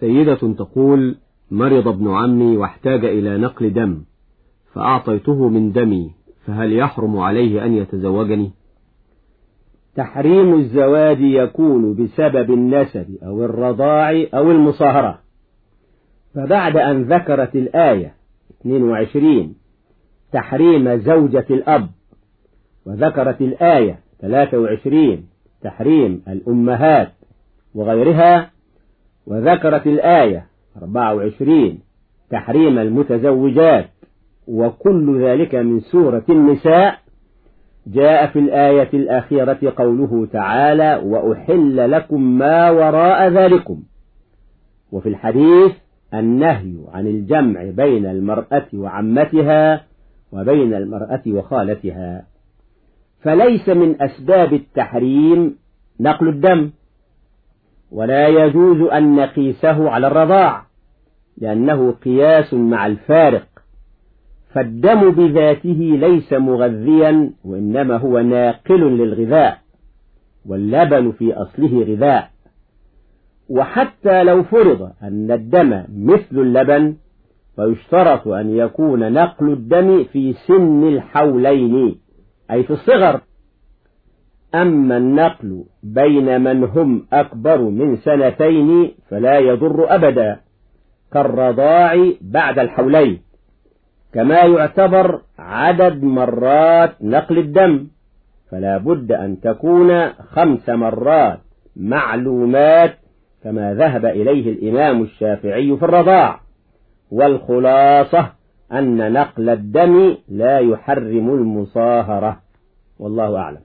سيدة تقول مرض ابن عمي واحتاج إلى نقل دم فأعطيته من دمي فهل يحرم عليه أن يتزوجني؟ تحريم الزواج يكون بسبب النسب أو الرضاع أو المصاهرة. فبعد أن ذكرت الآية 22 تحريم زوجة الأب وذكرت الآية 23 تحريم الأمهات وغيرها وذكرت الآية 24 تحريم المتزوجات وكل ذلك من سورة النساء. جاء في الآية الأخيرة قوله تعالى وأحل لكم ما وراء ذلكم. وفي الحديث النهي عن الجمع بين المرأة وعمتها وبين المرأة وخالتها. فليس من أسباب التحريم نقل الدم. ولا يجوز أن نقيسه على الرضاع لأنه قياس مع الفارق. فالدم بذاته ليس مغذيا وإنما هو ناقل للغذاء واللبن في أصله غذاء. وحتى لو فرض أن الدم مثل اللبن فيشترط أن يكون نقل الدم في سن الحولين أي في الصغر. أما النقل بين من هم أكبر من سنتين فلا يضر أبدا كالرضاع بعد الحولين كما يعتبر عدد مرات نقل الدم فلا بد أن تكون خمس مرات معلومات كما ذهب إليه الإمام الشافعي في الرضاع والخلاصة أن نقل الدم لا يحرم المصاهرة والله أعلم.